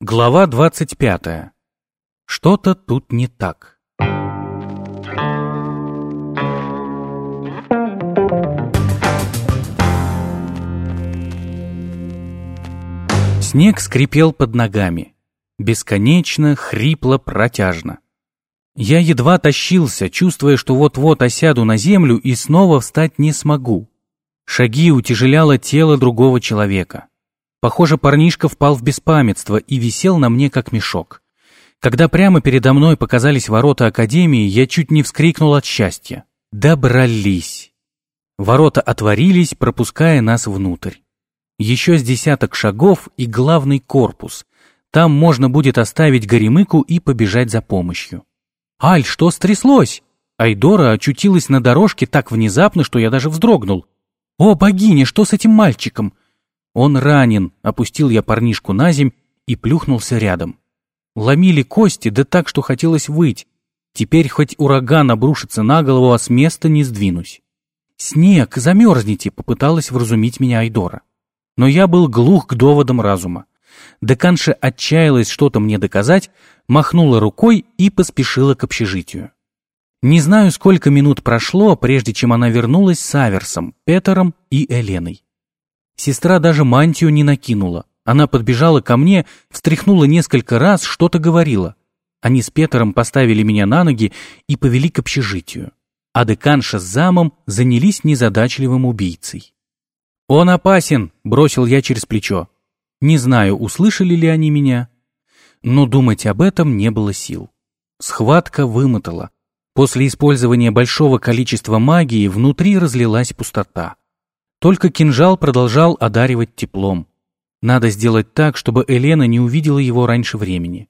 Глава 25. Что-то тут не так. Снег скрипел под ногами. Бесконечно, хрипло, протяжно. Я едва тащился, чувствуя, что вот-вот осяду на землю и снова встать не смогу. Шаги утяжеляло тело другого человека. Похоже, парнишка впал в беспамятство и висел на мне как мешок. Когда прямо передо мной показались ворота Академии, я чуть не вскрикнул от счастья. Добрались! Ворота отворились, пропуская нас внутрь. Еще с десяток шагов и главный корпус. Там можно будет оставить Горемыку и побежать за помощью. «Аль, что стряслось?» Айдора очутилась на дорожке так внезапно, что я даже вздрогнул. «О, богиня, что с этим мальчиком?» «Он ранен», — опустил я парнишку на земь и плюхнулся рядом. Ломили кости, да так, что хотелось выть. Теперь хоть ураган обрушится на голову, а с места не сдвинусь. «Снег, замерзните», — попыталась вразумить меня Айдора. Но я был глух к доводам разума. Деканша отчаялась что-то мне доказать, махнула рукой и поспешила к общежитию. Не знаю, сколько минут прошло, прежде чем она вернулась с Аверсом, Петером и Эленой. Сестра даже мантию не накинула. Она подбежала ко мне, встряхнула несколько раз, что-то говорила. Они с Петером поставили меня на ноги и повели к общежитию. А деканша с замом занялись незадачливым убийцей. «Он опасен!» — бросил я через плечо. Не знаю, услышали ли они меня, но думать об этом не было сил. Схватка вымотала. После использования большого количества магии внутри разлилась пустота. Только кинжал продолжал одаривать теплом. Надо сделать так, чтобы Елена не увидела его раньше времени.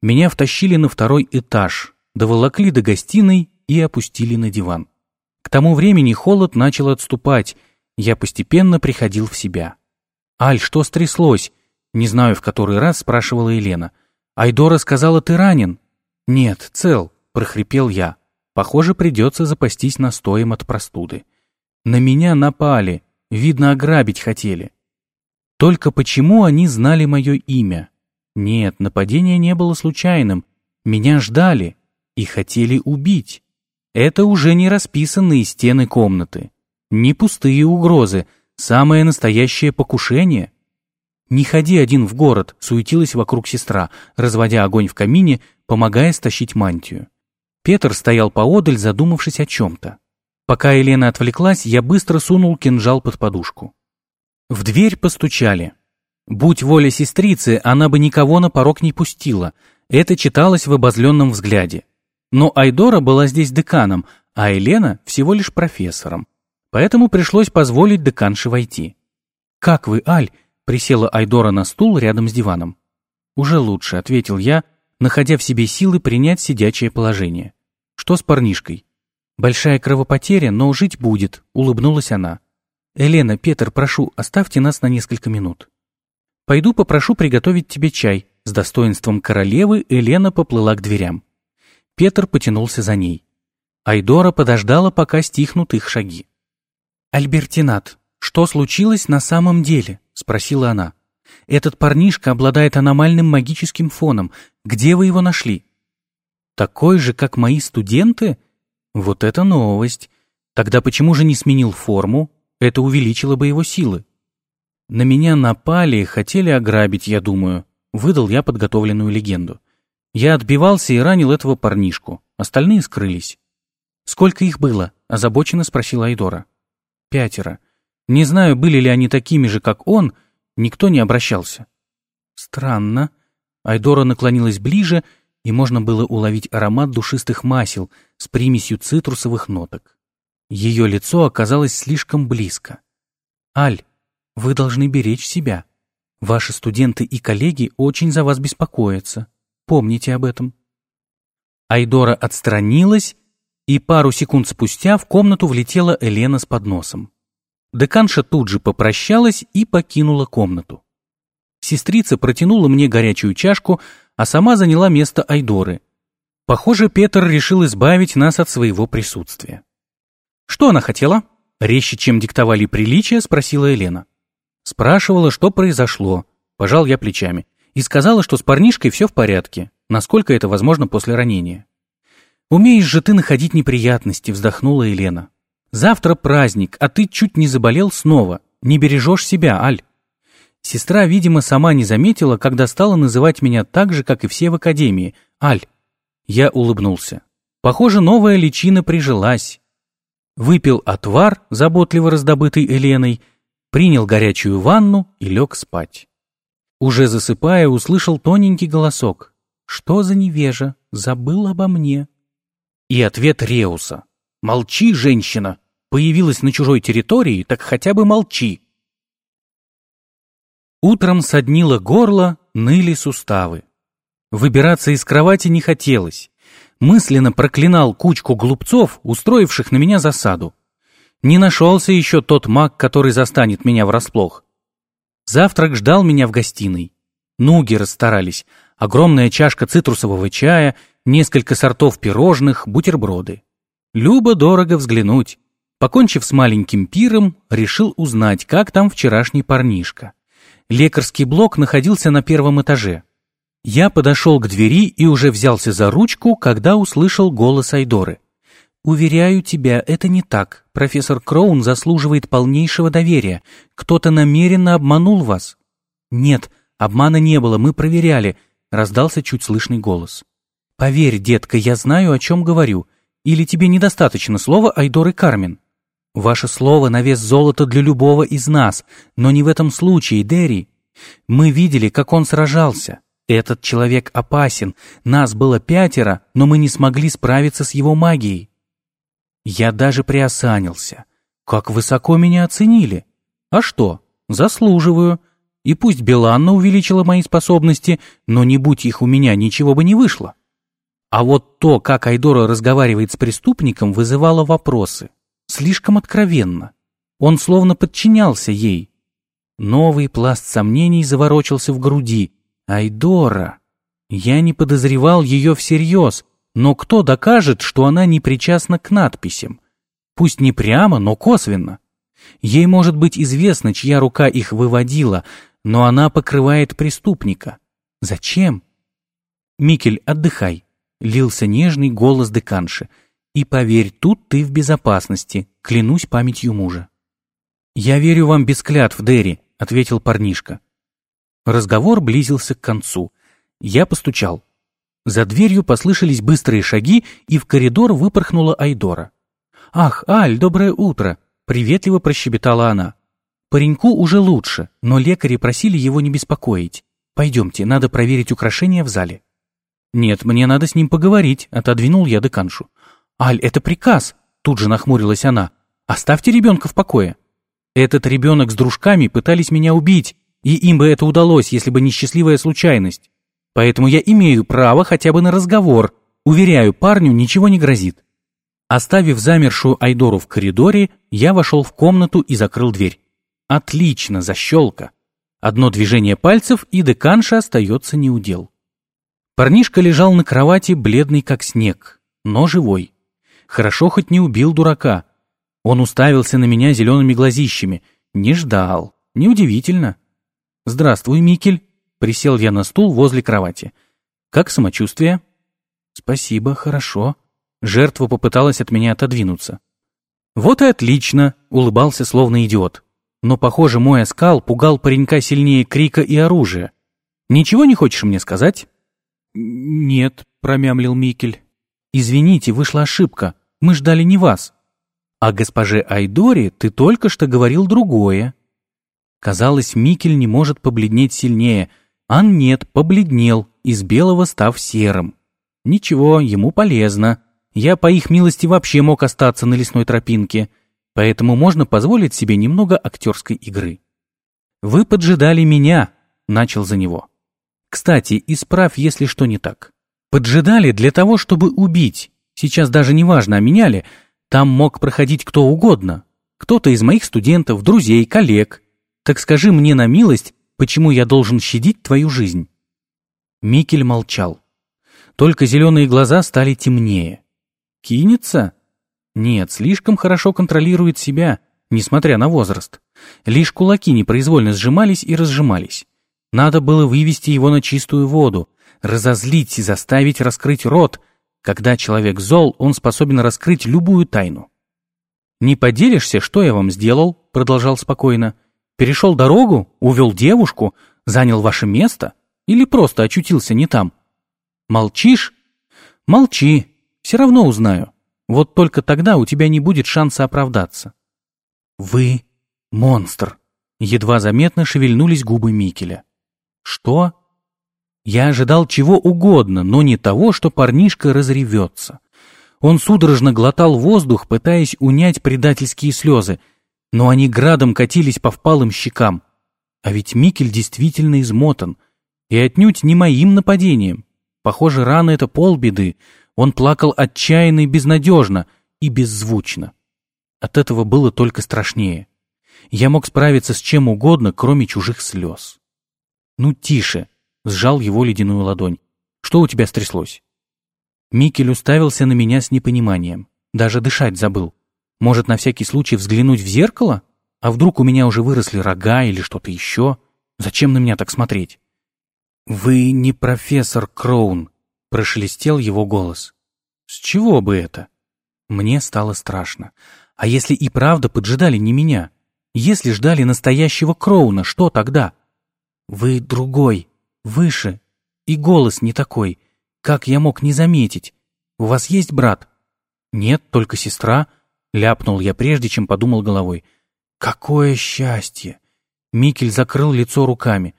Меня втащили на второй этаж, доволокли до гостиной и опустили на диван. К тому времени холод начал отступать, я постепенно приходил в себя. «Аль, что стряслось?» Не знаю, в который раз спрашивала Елена. «Айдора сказала, ты ранен?» «Нет, цел», — прохрипел я. «Похоже, придется запастись настоем от простуды». На меня напали, видно, ограбить хотели. Только почему они знали мое имя? Нет, нападение не было случайным. Меня ждали и хотели убить. Это уже не расписанные стены комнаты, не пустые угрозы, самое настоящее покушение. «Не ходи один в город», — суетилась вокруг сестра, разводя огонь в камине, помогая стащить мантию. Петр стоял поодаль, задумавшись о чем-то. Пока Елена отвлеклась, я быстро сунул кинжал под подушку. В дверь постучали. Будь воля сестрицы, она бы никого на порог не пустила. Это читалось в обозленном взгляде. Но Айдора была здесь деканом, а Елена всего лишь профессором. Поэтому пришлось позволить деканше войти. «Как вы, Аль?» — присела Айдора на стул рядом с диваном. «Уже лучше», — ответил я, находя в себе силы принять сидячее положение. «Что с парнишкой?» «Большая кровопотеря, но жить будет», — улыбнулась она. «Елена, Петр, прошу, оставьте нас на несколько минут». «Пойду попрошу приготовить тебе чай». С достоинством королевы Елена поплыла к дверям. Петр потянулся за ней. Айдора подождала, пока стихнут их шаги. «Альбертинат, что случилось на самом деле?» — спросила она. «Этот парнишка обладает аномальным магическим фоном. Где вы его нашли?» «Такой же, как мои студенты?» Вот это новость. Тогда почему же не сменил форму? Это увеличило бы его силы. На меня напали, хотели ограбить, я думаю. Выдал я подготовленную легенду. Я отбивался и ранил этого парнишку. Остальные скрылись. «Сколько их было?» – озабоченно спросила Айдора. «Пятеро. Не знаю, были ли они такими же, как он, никто не обращался». «Странно». Айдора наклонилась ближе и можно было уловить аромат душистых масел с примесью цитрусовых ноток. Ее лицо оказалось слишком близко. «Аль, вы должны беречь себя. Ваши студенты и коллеги очень за вас беспокоятся. Помните об этом». Айдора отстранилась, и пару секунд спустя в комнату влетела Елена с подносом. Деканша тут же попрощалась и покинула комнату. Сестрица протянула мне горячую чашку, а сама заняла место Айдоры. Похоже, Петр решил избавить нас от своего присутствия. «Что она хотела?» Резче, чем диктовали приличия, спросила Елена. Спрашивала, что произошло. Пожал я плечами. и сказала, что с парнишкой все в порядке, насколько это возможно после ранения. «Умеешь же ты находить неприятности», — вздохнула Елена. «Завтра праздник, а ты чуть не заболел снова. Не бережешь себя, Аль». Сестра, видимо, сама не заметила, когда стала называть меня так же, как и все в академии. «Аль». Я улыбнулся. Похоже, новая личина прижилась. Выпил отвар, заботливо раздобытый Еленой, принял горячую ванну и лег спать. Уже засыпая, услышал тоненький голосок. «Что за невежа? Забыл обо мне». И ответ Реуса. «Молчи, женщина! Появилась на чужой территории, так хотя бы молчи!» Утром соднило горло, ныли суставы. Выбираться из кровати не хотелось. Мысленно проклинал кучку глупцов, устроивших на меня засаду. Не нашелся еще тот маг, который застанет меня врасплох. Завтрак ждал меня в гостиной. Нуги расстарались, огромная чашка цитрусового чая, несколько сортов пирожных, бутерброды. Любо дорого взглянуть. Покончив с маленьким пиром, решил узнать, как там вчерашний парнишка. Лекарский блок находился на первом этаже. Я подошел к двери и уже взялся за ручку, когда услышал голос Айдоры. «Уверяю тебя, это не так. Профессор Кроун заслуживает полнейшего доверия. Кто-то намеренно обманул вас». «Нет, обмана не было, мы проверяли», — раздался чуть слышный голос. «Поверь, детка, я знаю, о чем говорю. Или тебе недостаточно слова Айдоры Кармен?» «Ваше слово на вес золота для любого из нас, но не в этом случае, Дерри. Мы видели, как он сражался. Этот человек опасен. Нас было пятеро, но мы не смогли справиться с его магией. Я даже приосанился. Как высоко меня оценили. А что? Заслуживаю. И пусть Беланна увеличила мои способности, но не будь их у меня, ничего бы не вышло. А вот то, как Айдора разговаривает с преступником, вызывало вопросы. Слишком откровенно. Он словно подчинялся ей. Новый пласт сомнений заворочился в груди. Айдора. Я не подозревал ее всерьез, но кто докажет, что она не причастна к надписям? Пусть не прямо, но косвенно. Ей может быть известно, чья рука их выводила, но она покрывает преступника. Зачем? «Микель, отдыхай», — лился нежный голос деканши. «И поверь, тут ты в безопасности, клянусь памятью мужа». «Я верю вам без клятв, Дерри», — ответил парнишка. Разговор близился к концу. Я постучал. За дверью послышались быстрые шаги, и в коридор выпорхнула Айдора. «Ах, Аль, доброе утро!» — приветливо прощебетала она. «Пареньку уже лучше, но лекари просили его не беспокоить. Пойдемте, надо проверить украшения в зале». «Нет, мне надо с ним поговорить», — отодвинул я деканшу. «Аль, это приказ!» — тут же нахмурилась она. «Оставьте ребенка в покое». «Этот ребенок с дружками пытались меня убить, и им бы это удалось, если бы не счастливая случайность. Поэтому я имею право хотя бы на разговор. Уверяю, парню ничего не грозит. Оставив замершую Айдору в коридоре, я вошел в комнату и закрыл дверь. Отлично, защелка. Одно движение пальцев, и деканша остается неудел. Парнишка лежал на кровати, бледный как снег, но живой. Хорошо хоть не убил дурака. Он уставился на меня зелеными глазищами. Не ждал. Неудивительно. «Здравствуй, Микель!» Присел я на стул возле кровати. «Как самочувствие?» «Спасибо, хорошо». Жертва попыталась от меня отодвинуться. «Вот и отлично!» — улыбался словно идиот. Но, похоже, мой оскал пугал паренька сильнее крика и оружия. «Ничего не хочешь мне сказать?» «Нет», — промямлил Микель. «Извините, вышла ошибка. Мы ждали не вас». «А госпоже Айдоре ты только что говорил другое», Казалось, Микель не может побледнеть сильнее. Ан нет, побледнел, из белого став серым. Ничего, ему полезно. Я, по их милости, вообще мог остаться на лесной тропинке, поэтому можно позволить себе немного актерской игры. «Вы поджидали меня», — начал за него. «Кстати, исправь, если что не так. Поджидали для того, чтобы убить. Сейчас даже не важно, а меняли. Там мог проходить кто угодно. Кто-то из моих студентов, друзей, коллег. Так скажи мне на милость, почему я должен щадить твою жизнь?» Микель молчал. Только зеленые глаза стали темнее. «Кинется?» Нет, слишком хорошо контролирует себя, несмотря на возраст. Лишь кулаки непроизвольно сжимались и разжимались. Надо было вывести его на чистую воду, разозлить и заставить раскрыть рот. Когда человек зол, он способен раскрыть любую тайну. «Не поделишься, что я вам сделал?» — продолжал спокойно. «Перешел дорогу, увел девушку, занял ваше место или просто очутился не там? Молчишь? Молчи, все равно узнаю. Вот только тогда у тебя не будет шанса оправдаться». «Вы монстр!» Едва заметно шевельнулись губы Микеля. «Что?» Я ожидал чего угодно, но не того, что парнишка разревется. Он судорожно глотал воздух, пытаясь унять предательские слезы, но они градом катились по впалым щекам. А ведь Микель действительно измотан, и отнюдь не моим нападением. Похоже, рана — это полбеды. Он плакал отчаянно и безнадежно, и беззвучно. От этого было только страшнее. Я мог справиться с чем угодно, кроме чужих слез. «Ну, тише!» — сжал его ледяную ладонь. «Что у тебя стряслось?» Микель уставился на меня с непониманием. Даже дышать забыл. Может, на всякий случай взглянуть в зеркало? А вдруг у меня уже выросли рога или что-то еще? Зачем на меня так смотреть? «Вы не профессор Кроун», — прошелестел его голос. «С чего бы это?» Мне стало страшно. А если и правда поджидали не меня? Если ждали настоящего Кроуна, что тогда? «Вы другой, выше, и голос не такой. Как я мог не заметить? У вас есть брат?» «Нет, только сестра», — ляпнул я прежде, чем подумал головой. «Какое счастье!» Микель закрыл лицо руками.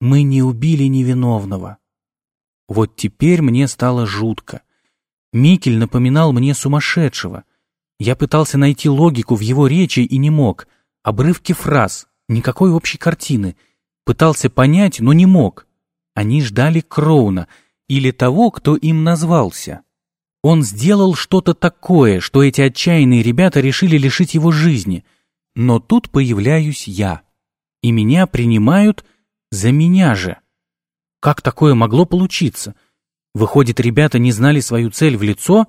«Мы не убили невиновного». Вот теперь мне стало жутко. Микель напоминал мне сумасшедшего. Я пытался найти логику в его речи и не мог. Обрывки фраз, никакой общей картины — Пытался понять, но не мог. Они ждали Кроуна или того, кто им назвался. Он сделал что-то такое, что эти отчаянные ребята решили лишить его жизни. Но тут появляюсь я. И меня принимают за меня же. Как такое могло получиться? Выходит, ребята не знали свою цель в лицо,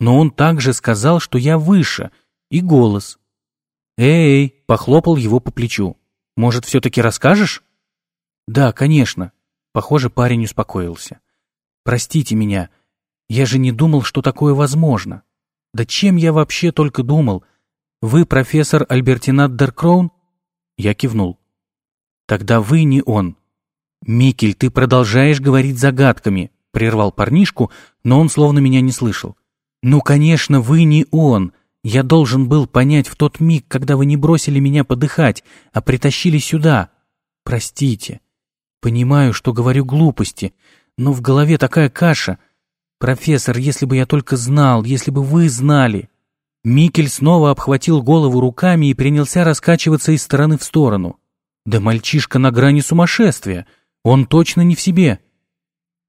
но он также сказал, что я выше, и голос. «Эй!» — похлопал его по плечу. «Может, все-таки расскажешь?» «Да, конечно». Похоже, парень успокоился. «Простите меня. Я же не думал, что такое возможно. Да чем я вообще только думал? Вы профессор Альбертинат Деркроун?» Я кивнул. «Тогда вы не он». «Микель, ты продолжаешь говорить загадками», — прервал парнишку, но он словно меня не слышал. «Ну, конечно, вы не он. Я должен был понять в тот миг, когда вы не бросили меня подыхать, а притащили сюда. Простите. Понимаю, что говорю глупости, но в голове такая каша. Профессор, если бы я только знал, если бы вы знали. Микель снова обхватил голову руками и принялся раскачиваться из стороны в сторону. Да мальчишка на грани сумасшествия. Он точно не в себе.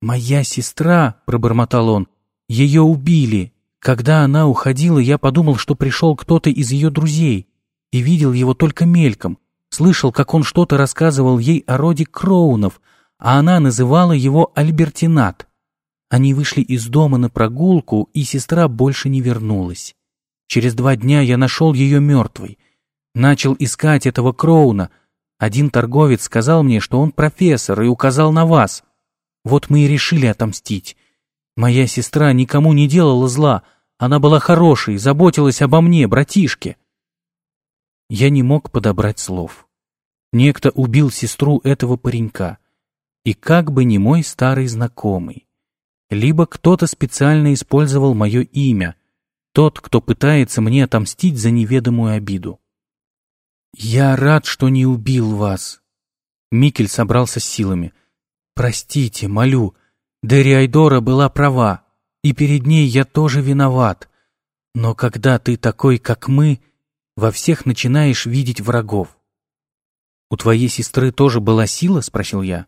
«Моя сестра», — пробормотал он, — «ее убили. Когда она уходила, я подумал, что пришел кто-то из ее друзей и видел его только мельком. Слышал, как он что-то рассказывал ей о роде Кроунов, а она называла его Альбертинат. Они вышли из дома на прогулку, и сестра больше не вернулась. Через два дня я нашел ее мертвой. Начал искать этого Кроуна. Один торговец сказал мне, что он профессор, и указал на вас. Вот мы и решили отомстить. Моя сестра никому не делала зла. Она была хорошей, заботилась обо мне, братишке. Я не мог подобрать слов. Некто убил сестру этого паренька. И как бы не мой старый знакомый. Либо кто-то специально использовал мое имя, тот, кто пытается мне отомстить за неведомую обиду. «Я рад, что не убил вас». Микель собрался с силами. «Простите, молю, Дерри Айдора была права, и перед ней я тоже виноват. Но когда ты такой, как мы, во всех начинаешь видеть врагов. «У твоей сестры тоже была сила?» — спросил я.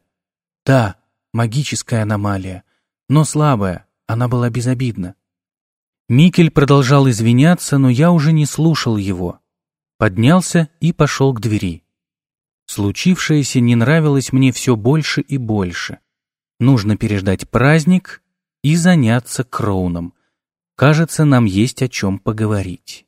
«Да, магическая аномалия, но слабая, она была безобидна». Микель продолжал извиняться, но я уже не слушал его. Поднялся и пошел к двери. Случившееся не нравилось мне все больше и больше. Нужно переждать праздник и заняться Кроуном. Кажется, нам есть о чем поговорить.